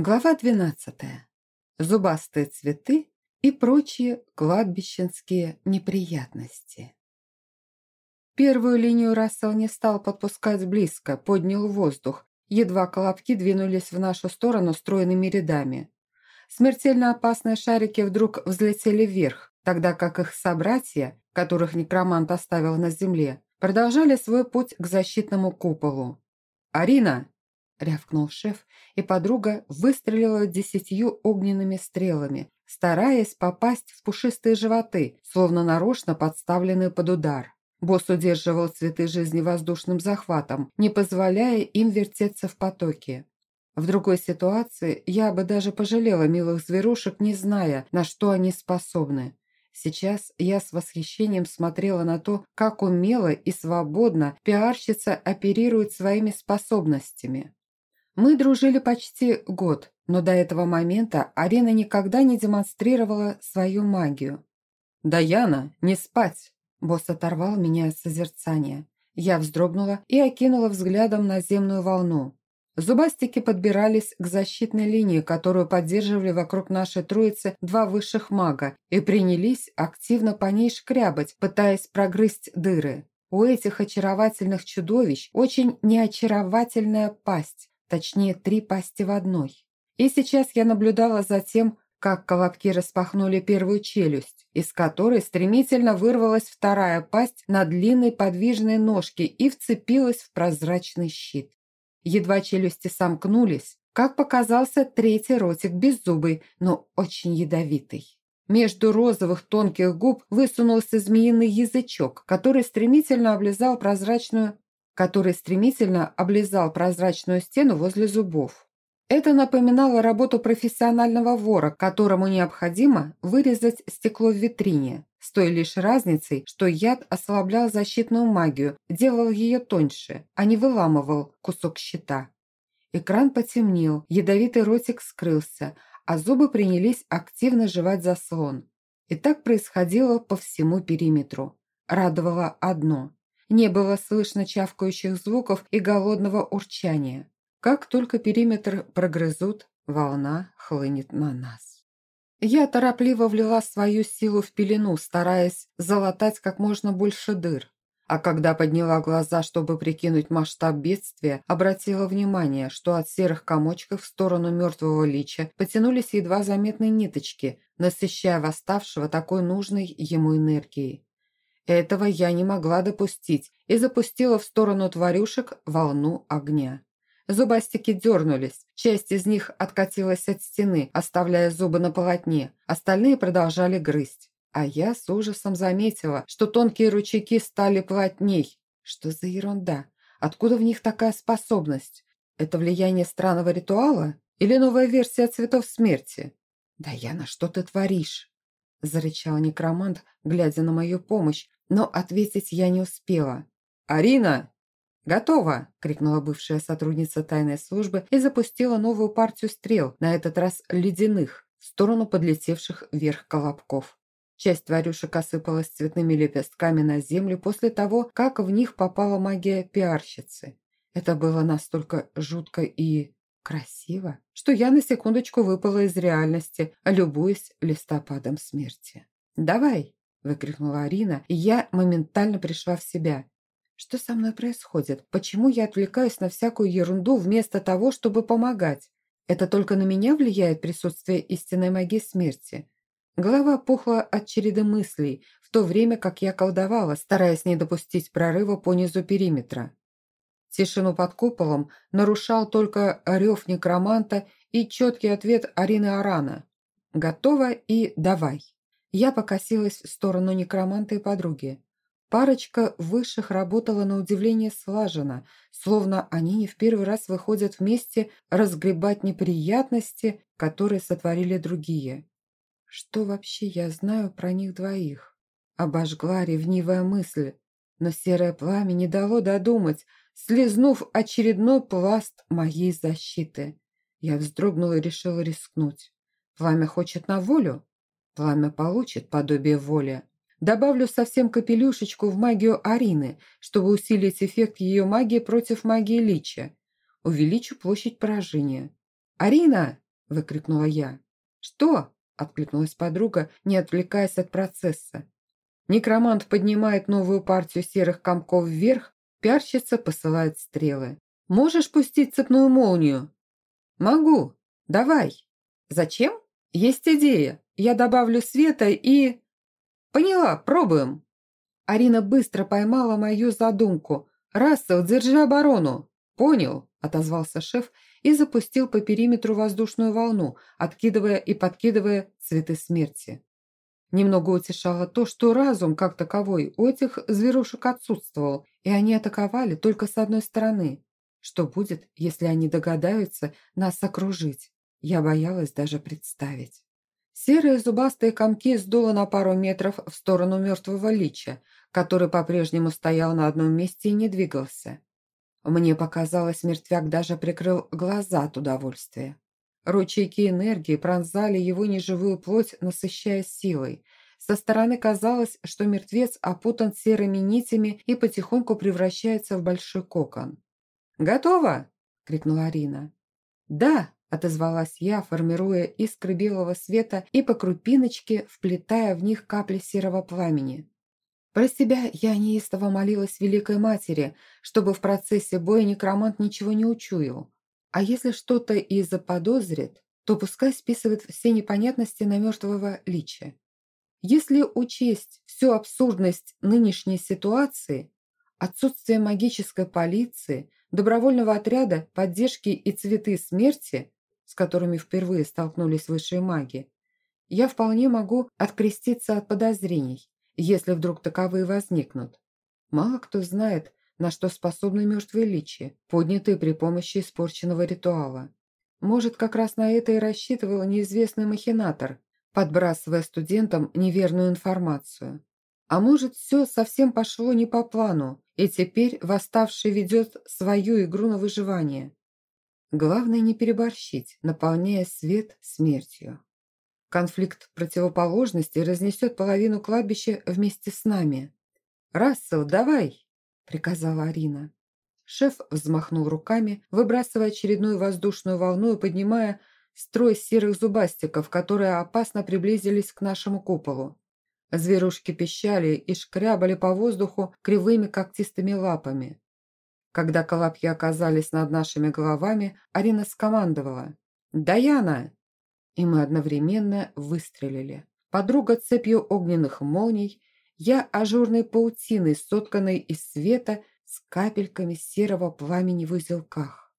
Глава 12. Зубастые цветы и прочие кладбищенские неприятности. Первую линию Рассел не стал подпускать близко, поднял воздух. Едва колобки двинулись в нашу сторону стройными рядами. Смертельно опасные шарики вдруг взлетели вверх, тогда как их собратья, которых некромант оставил на земле, продолжали свой путь к защитному куполу. «Арина!» – рявкнул шеф, и подруга выстрелила десятью огненными стрелами, стараясь попасть в пушистые животы, словно нарочно подставленные под удар. Босс удерживал цветы жизни воздушным захватом, не позволяя им вертеться в потоке. В другой ситуации я бы даже пожалела милых зверушек, не зная, на что они способны. Сейчас я с восхищением смотрела на то, как умело и свободно пиарщица оперирует своими способностями. Мы дружили почти год, но до этого момента Арина никогда не демонстрировала свою магию. «Даяна, не спать!» Босс оторвал меня от созерцания. Я вздрогнула и окинула взглядом наземную волну. Зубастики подбирались к защитной линии, которую поддерживали вокруг нашей троицы два высших мага, и принялись активно по ней шкрябать, пытаясь прогрызть дыры. У этих очаровательных чудовищ очень неочаровательная пасть, точнее три пасти в одной. И сейчас я наблюдала за тем, как колобки распахнули первую челюсть, из которой стремительно вырвалась вторая пасть на длинной подвижной ножке и вцепилась в прозрачный щит. Едва челюсти сомкнулись, как показался третий ротик беззубый, но очень ядовитый. Между розовых тонких губ высунулся змеиный язычок, который стремительно облизал прозрачную который стремительно облизал прозрачную стену возле зубов. Это напоминало работу профессионального вора, которому необходимо вырезать стекло в витрине, с той лишь разницей, что яд ослаблял защитную магию, делал ее тоньше, а не выламывал кусок щита. Экран потемнел, ядовитый ротик скрылся, а зубы принялись активно жевать заслон. И так происходило по всему периметру. Радовало одно не было слышно чавкающих звуков и голодного урчания. Как только периметр прогрызут, волна хлынет на нас. Я торопливо влила свою силу в пелену, стараясь залатать как можно больше дыр. А когда подняла глаза, чтобы прикинуть масштаб бедствия, обратила внимание, что от серых комочков в сторону мертвого лича потянулись едва заметные ниточки, насыщая восставшего такой нужной ему энергией. Этого я не могла допустить и запустила в сторону тварюшек волну огня. Зубастики дернулись, часть из них откатилась от стены, оставляя зубы на полотне, остальные продолжали грызть. А я с ужасом заметила, что тонкие ручейки стали плотней. Что за ерунда? Откуда в них такая способность? Это влияние странного ритуала? Или новая версия цветов смерти? Да Яна, что ты творишь? Зарычал некромант, глядя на мою помощь, но ответить я не успела. «Арина!» «Готово!» – крикнула бывшая сотрудница тайной службы и запустила новую партию стрел, на этот раз ледяных, в сторону подлетевших вверх колобков. Часть тварюшек осыпалась цветными лепестками на землю после того, как в них попала магия пиарщицы. Это было настолько жутко и красиво, что я на секундочку выпала из реальности, любуясь листопадом смерти. «Давай!» – выкрикнула Арина, и я моментально пришла в себя. Что со мной происходит? Почему я отвлекаюсь на всякую ерунду вместо того, чтобы помогать? Это только на меня влияет присутствие истинной магии смерти? Голова пухла от череды мыслей, в то время как я колдовала, стараясь не допустить прорыва по низу периметра. Тишину под куполом нарушал только рев некроманта и четкий ответ Арины Арана. «Готово и давай». Я покосилась в сторону некроманта и подруги. Парочка высших работала на удивление слаженно, словно они не в первый раз выходят вместе разгребать неприятности, которые сотворили другие. Что вообще я знаю про них двоих? Обожгла ревнивая мысль, но серое пламя не дало додумать, слезнув очередной пласт моей защиты. Я вздрогнула и решила рискнуть. Пламя хочет на волю? Пламя получит подобие воли. Добавлю совсем капелюшечку в магию Арины, чтобы усилить эффект ее магии против магии Лича. Увеличу площадь поражения. «Арина!» – выкрикнула я. «Что?» – откликнулась подруга, не отвлекаясь от процесса. Некромант поднимает новую партию серых комков вверх, пиарщица посылает стрелы. «Можешь пустить цепную молнию?» «Могу. Давай». «Зачем?» «Есть идея. Я добавлю света и...» «Поняла, пробуем». Арина быстро поймала мою задумку. «Рассел, держи оборону!» «Понял», – отозвался шеф и запустил по периметру воздушную волну, откидывая и подкидывая цветы смерти. Немного утешало то, что разум, как таковой, у этих зверушек отсутствовал, и они атаковали только с одной стороны. Что будет, если они догадаются нас окружить? Я боялась даже представить. Серые зубастые комки сдуло на пару метров в сторону мертвого лича, который по-прежнему стоял на одном месте и не двигался. Мне показалось, мертвяк даже прикрыл глаза от удовольствия. Ручейки энергии пронзали его неживую плоть, насыщая силой. Со стороны казалось, что мертвец опутан серыми нитями и потихоньку превращается в большой кокон. «Готово!» – крикнула Арина. «Да!» – отозвалась я, формируя искры белого света и по крупиночке вплетая в них капли серого пламени. Про себя я неистово молилась Великой Матери, чтобы в процессе боя некромант ничего не учуял. А если что-то и заподозрит, то пускай списывает все непонятности на мертвого лича. Если учесть всю абсурдность нынешней ситуации, отсутствие магической полиции, добровольного отряда, поддержки и цветы смерти, с которыми впервые столкнулись высшие маги, я вполне могу откреститься от подозрений если вдруг таковые возникнут. Мало кто знает, на что способны мертвые личи, поднятые при помощи испорченного ритуала. Может, как раз на это и рассчитывал неизвестный махинатор, подбрасывая студентам неверную информацию. А может, все совсем пошло не по плану, и теперь восставший ведет свою игру на выживание. Главное не переборщить, наполняя свет смертью. Конфликт противоположностей разнесет половину кладбища вместе с нами. «Рассел, давай!» – приказала Арина. Шеф взмахнул руками, выбрасывая очередную воздушную волну и поднимая строй серых зубастиков, которые опасно приблизились к нашему куполу. Зверушки пищали и шкрябали по воздуху кривыми когтистыми лапами. Когда колобки оказались над нашими головами, Арина скомандовала. «Даяна, и мы одновременно выстрелили. Подруга цепью огненных молний, я ажурной паутиной, сотканной из света с капельками серого пламени в узелках.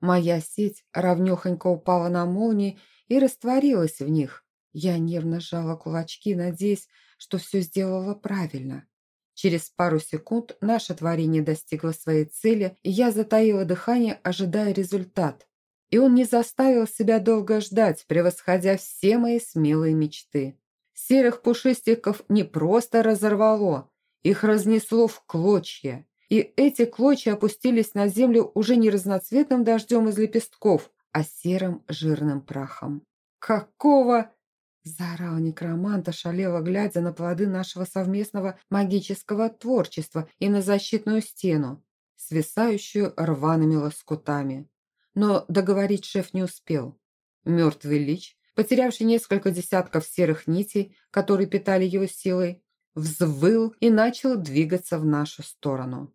Моя сеть равнёхонько упала на молнии и растворилась в них. Я нервно сжала кулачки, надеясь, что все сделала правильно. Через пару секунд наше творение достигло своей цели, и я затаила дыхание, ожидая результат и он не заставил себя долго ждать, превосходя все мои смелые мечты. Серых пушистиков не просто разорвало, их разнесло в клочья. И эти клочья опустились на землю уже не разноцветным дождем из лепестков, а серым жирным прахом. «Какого?» – заорал некромант, ошалело глядя на плоды нашего совместного магического творчества и на защитную стену, свисающую рваными лоскутами. Но договорить шеф не успел. Мертвый лич, потерявший несколько десятков серых нитей, которые питали его силой, взвыл и начал двигаться в нашу сторону.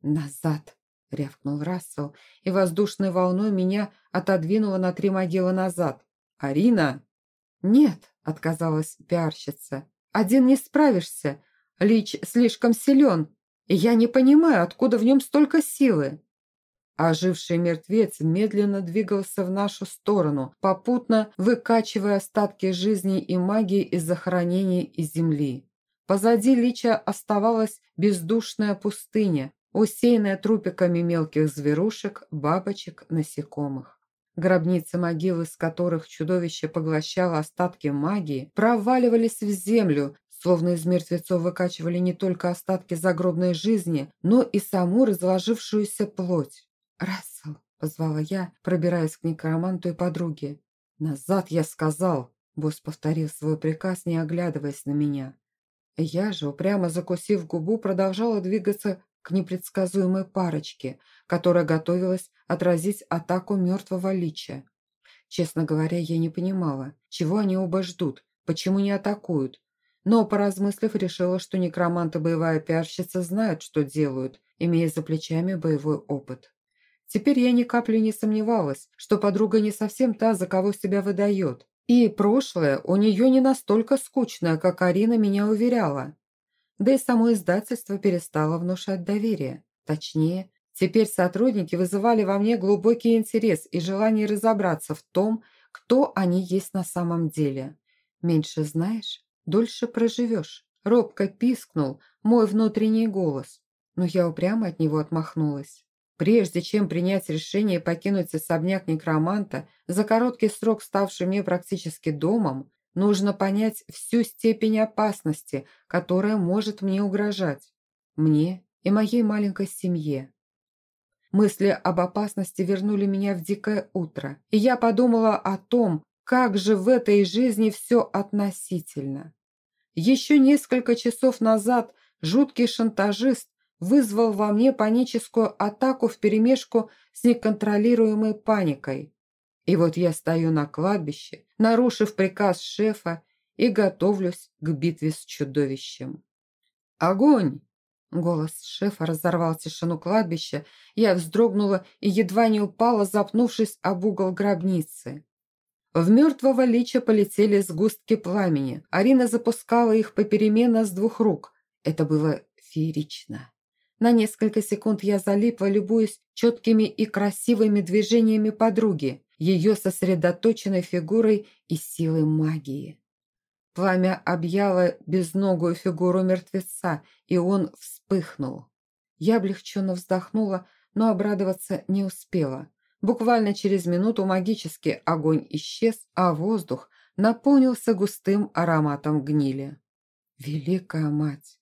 «Назад!» — рявкнул Рассел, и воздушной волной меня отодвинуло на три могилы назад. «Арина!» «Нет!» — отказалась пиарщица. «Один не справишься. Лич слишком силен, и я не понимаю, откуда в нем столько силы». Оживший мертвец медленно двигался в нашу сторону, попутно выкачивая остатки жизни и магии из захоронений из земли. Позади лича оставалась бездушная пустыня, усеянная трупиками мелких зверушек, бабочек, насекомых. Гробницы могил, из которых чудовище поглощало остатки магии, проваливались в землю, словно из мертвецов выкачивали не только остатки загробной жизни, но и саму разложившуюся плоть. «Рассел!» – позвала я, пробираясь к некроманту и подруге. «Назад, я сказал!» – босс повторил свой приказ, не оглядываясь на меня. Я же, упрямо закусив губу, продолжала двигаться к непредсказуемой парочке, которая готовилась отразить атаку мертвого лича. Честно говоря, я не понимала, чего они оба ждут, почему не атакуют. Но, поразмыслив, решила, что некромант и боевая пиарщица знают, что делают, имея за плечами боевой опыт. Теперь я ни капли не сомневалась, что подруга не совсем та, за кого себя выдает. И прошлое у нее не настолько скучное, как Арина меня уверяла. Да и само издательство перестало внушать доверие. Точнее, теперь сотрудники вызывали во мне глубокий интерес и желание разобраться в том, кто они есть на самом деле. Меньше знаешь, дольше проживешь. Робко пискнул мой внутренний голос, но я упрямо от него отмахнулась. Прежде чем принять решение покинуть особняк некроманта, за короткий срок ставший мне практически домом, нужно понять всю степень опасности, которая может мне угрожать. Мне и моей маленькой семье. Мысли об опасности вернули меня в дикое утро, и я подумала о том, как же в этой жизни все относительно. Еще несколько часов назад жуткий шантажист вызвал во мне паническую атаку вперемешку с неконтролируемой паникой. И вот я стою на кладбище, нарушив приказ шефа, и готовлюсь к битве с чудовищем. «Огонь!» Голос шефа разорвал тишину кладбища, я вздрогнула и едва не упала, запнувшись об угол гробницы. В мертвого лича полетели сгустки пламени. Арина запускала их попеременно с двух рук. Это было феерично. На несколько секунд я залипла, любуясь четкими и красивыми движениями подруги, ее сосредоточенной фигурой и силой магии. Пламя объяло безногую фигуру мертвеца, и он вспыхнул. Я облегченно вздохнула, но обрадоваться не успела. Буквально через минуту магический огонь исчез, а воздух наполнился густым ароматом гнили. Великая мать!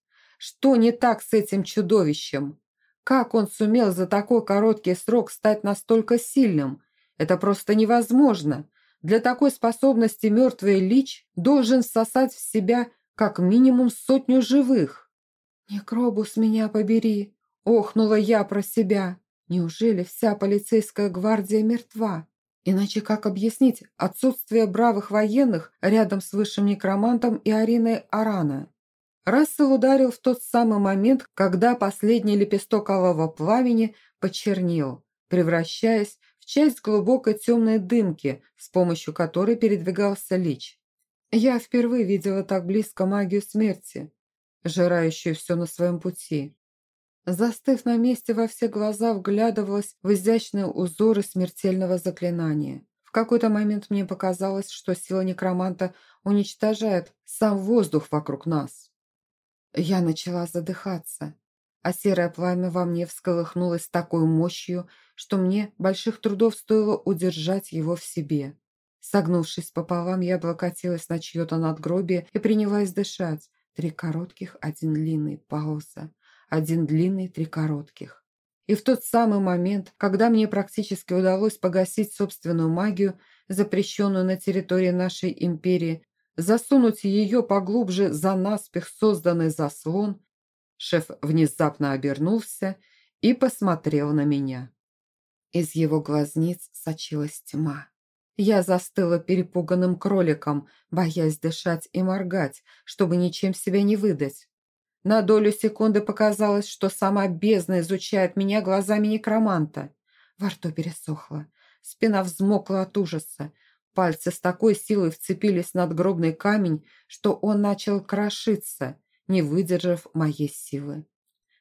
Что не так с этим чудовищем? Как он сумел за такой короткий срок стать настолько сильным? Это просто невозможно. Для такой способности мертвый лич должен сосать в себя как минимум сотню живых. «Некробус, меня побери!» – охнула я про себя. Неужели вся полицейская гвардия мертва? Иначе как объяснить отсутствие бравых военных рядом с высшим некромантом и Ариной Арана? Рассел ударил в тот самый момент, когда последний лепесток алого пламени почернел, превращаясь в часть глубокой темной дымки, с помощью которой передвигался лич. Я впервые видела так близко магию смерти, жирающую все на своем пути. Застыв на месте во все глаза, вглядывалась в изящные узоры смертельного заклинания. В какой-то момент мне показалось, что сила некроманта уничтожает сам воздух вокруг нас. Я начала задыхаться, а серое пламя во мне всколыхнулось такой мощью, что мне больших трудов стоило удержать его в себе. Согнувшись пополам, я облокотилась на чье-то надгробие и принялась дышать. Три коротких, один длинный, пауза. Один длинный, три коротких. И в тот самый момент, когда мне практически удалось погасить собственную магию, запрещенную на территории нашей империи, засунуть ее поглубже за наспех созданный заслон, шеф внезапно обернулся и посмотрел на меня. Из его глазниц сочилась тьма. Я застыла перепуганным кроликом, боясь дышать и моргать, чтобы ничем себя не выдать. На долю секунды показалось, что сама бездна изучает меня глазами некроманта. Во рту пересохло, спина взмокла от ужаса, Пальцы с такой силой вцепились в надгробный камень, что он начал крошиться, не выдержав моей силы.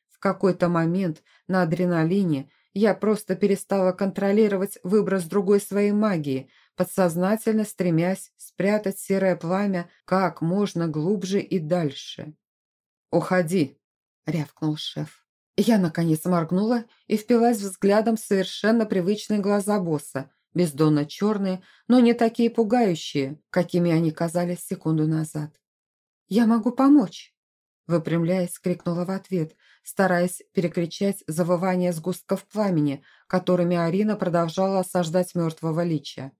В какой-то момент на адреналине я просто перестала контролировать выброс другой своей магии, подсознательно стремясь спрятать серое пламя как можно глубже и дальше. «Уходи!» – рявкнул шеф. Я, наконец, моргнула и впилась взглядом в совершенно привычные глаза босса, бездонно черные, но не такие пугающие, какими они казались секунду назад. «Я могу помочь!» Выпрямляясь, крикнула в ответ, стараясь перекричать завывание сгустков пламени, которыми Арина продолжала осаждать мертвого лича.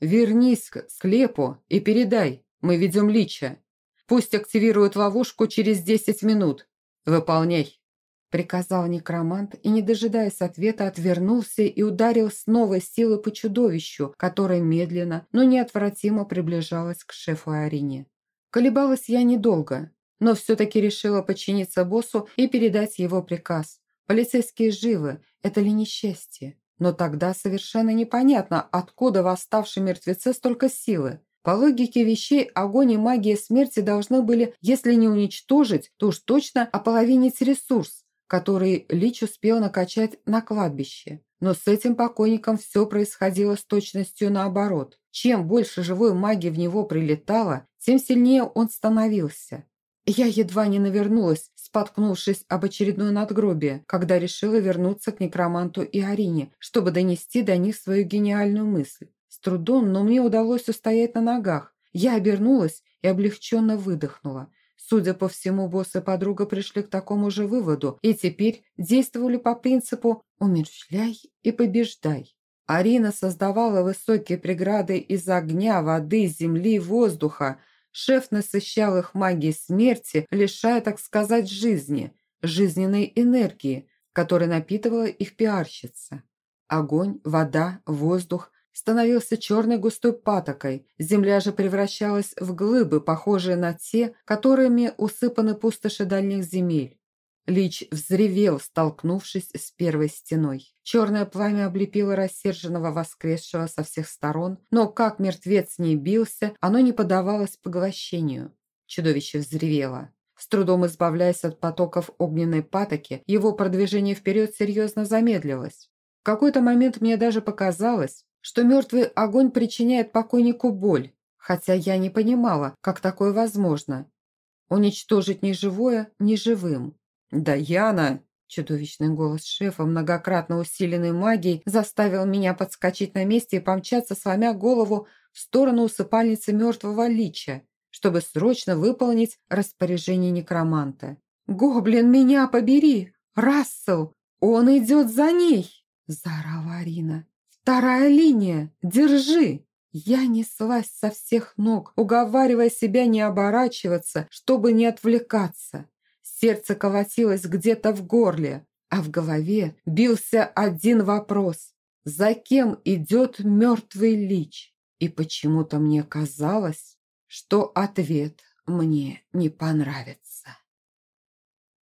«Вернись к склепу и передай, мы ведем лича. Пусть активируют ловушку через десять минут. Выполняй!» Приказал некромант и, не дожидаясь ответа, отвернулся и ударил с новой силы по чудовищу, которое медленно, но неотвратимо приближалось к шефу Арине. Колебалась я недолго, но все-таки решила подчиниться боссу и передать его приказ. Полицейские живы, это ли несчастье? Но тогда совершенно непонятно, откуда в оставшей мертвеце столько силы. По логике вещей, огонь и магия смерти должны были, если не уничтожить, то уж точно ополовинить ресурс, который Лич успел накачать на кладбище. Но с этим покойником все происходило с точностью наоборот. Чем больше живой магии в него прилетало, тем сильнее он становился. Я едва не навернулась, споткнувшись об очередное надгробие, когда решила вернуться к некроманту и Арине, чтобы донести до них свою гениальную мысль. С трудом, но мне удалось устоять на ногах. Я обернулась и облегченно выдохнула. Судя по всему, босс и подруга пришли к такому же выводу и теперь действовали по принципу «умерщвляй и побеждай». Арина создавала высокие преграды из огня, воды, земли, воздуха. Шеф насыщал их магией смерти, лишая, так сказать, жизни, жизненной энергии, которой напитывала их пиарщица. Огонь, вода, воздух становился черной густой патокой, земля же превращалась в глыбы, похожие на те, которыми усыпаны пустоши дальних земель. Лич взревел, столкнувшись с первой стеной. Черное пламя облепило рассерженного воскресшего со всех сторон, но как мертвец не бился, оно не поддавалось поглощению. Чудовище взревело. С трудом избавляясь от потоков огненной патоки, его продвижение вперед серьезно замедлилось. В какой-то момент мне даже показалось, что мертвый огонь причиняет покойнику боль, хотя я не понимала, как такое возможно. Уничтожить неживое неживым. «Даяна!» Чудовищный голос шефа, многократно усиленный магией, заставил меня подскочить на месте и помчаться, сломя голову в сторону усыпальницы мертвого лича, чтобы срочно выполнить распоряжение некроманта. «Гоблин, меня побери! Рассел! Он идет за ней!» – заорала Арина. «Вторая линия! Держи!» Я неслась со всех ног, уговаривая себя не оборачиваться, чтобы не отвлекаться. Сердце колотилось где-то в горле, а в голове бился один вопрос. За кем идет мертвый лич? И почему-то мне казалось, что ответ мне не понравится.